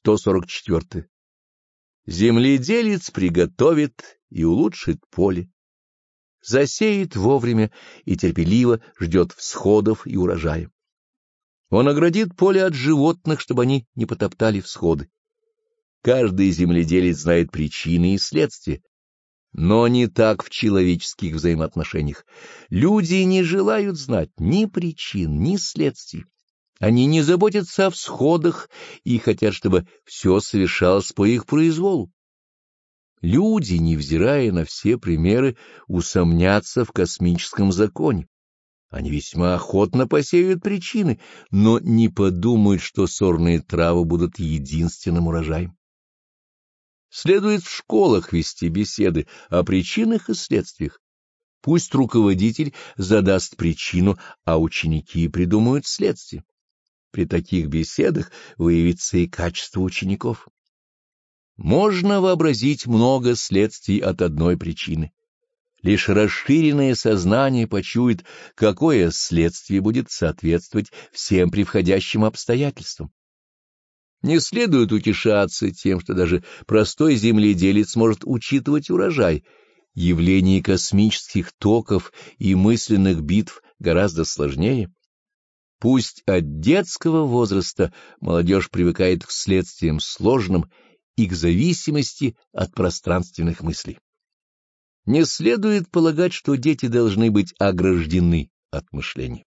144. Земледелец приготовит и улучшит поле, засеет вовремя и терпеливо ждет всходов и урожая. Он оградит поле от животных, чтобы они не потоптали всходы. Каждый земледелец знает причины и следствия, но не так в человеческих взаимоотношениях. Люди не желают знать ни причин, ни следствий. Они не заботятся о всходах и хотят, чтобы все совершалось по их произволу. Люди, невзирая на все примеры, усомнятся в космическом законе. Они весьма охотно посеют причины, но не подумают, что сорные травы будут единственным урожаем. Следует в школах вести беседы о причинах и следствиях. Пусть руководитель задаст причину, а ученики придумают следствие. При таких беседах выявится и качество учеников. Можно вообразить много следствий от одной причины. Лишь расширенное сознание почует, какое следствие будет соответствовать всем превходящим обстоятельствам. Не следует утешаться тем, что даже простой земледелец может учитывать урожай. Явление космических токов и мысленных битв гораздо сложнее. Пусть от детского возраста молодежь привыкает к следствиям сложным и к зависимости от пространственных мыслей. Не следует полагать, что дети должны быть ограждены от мышления.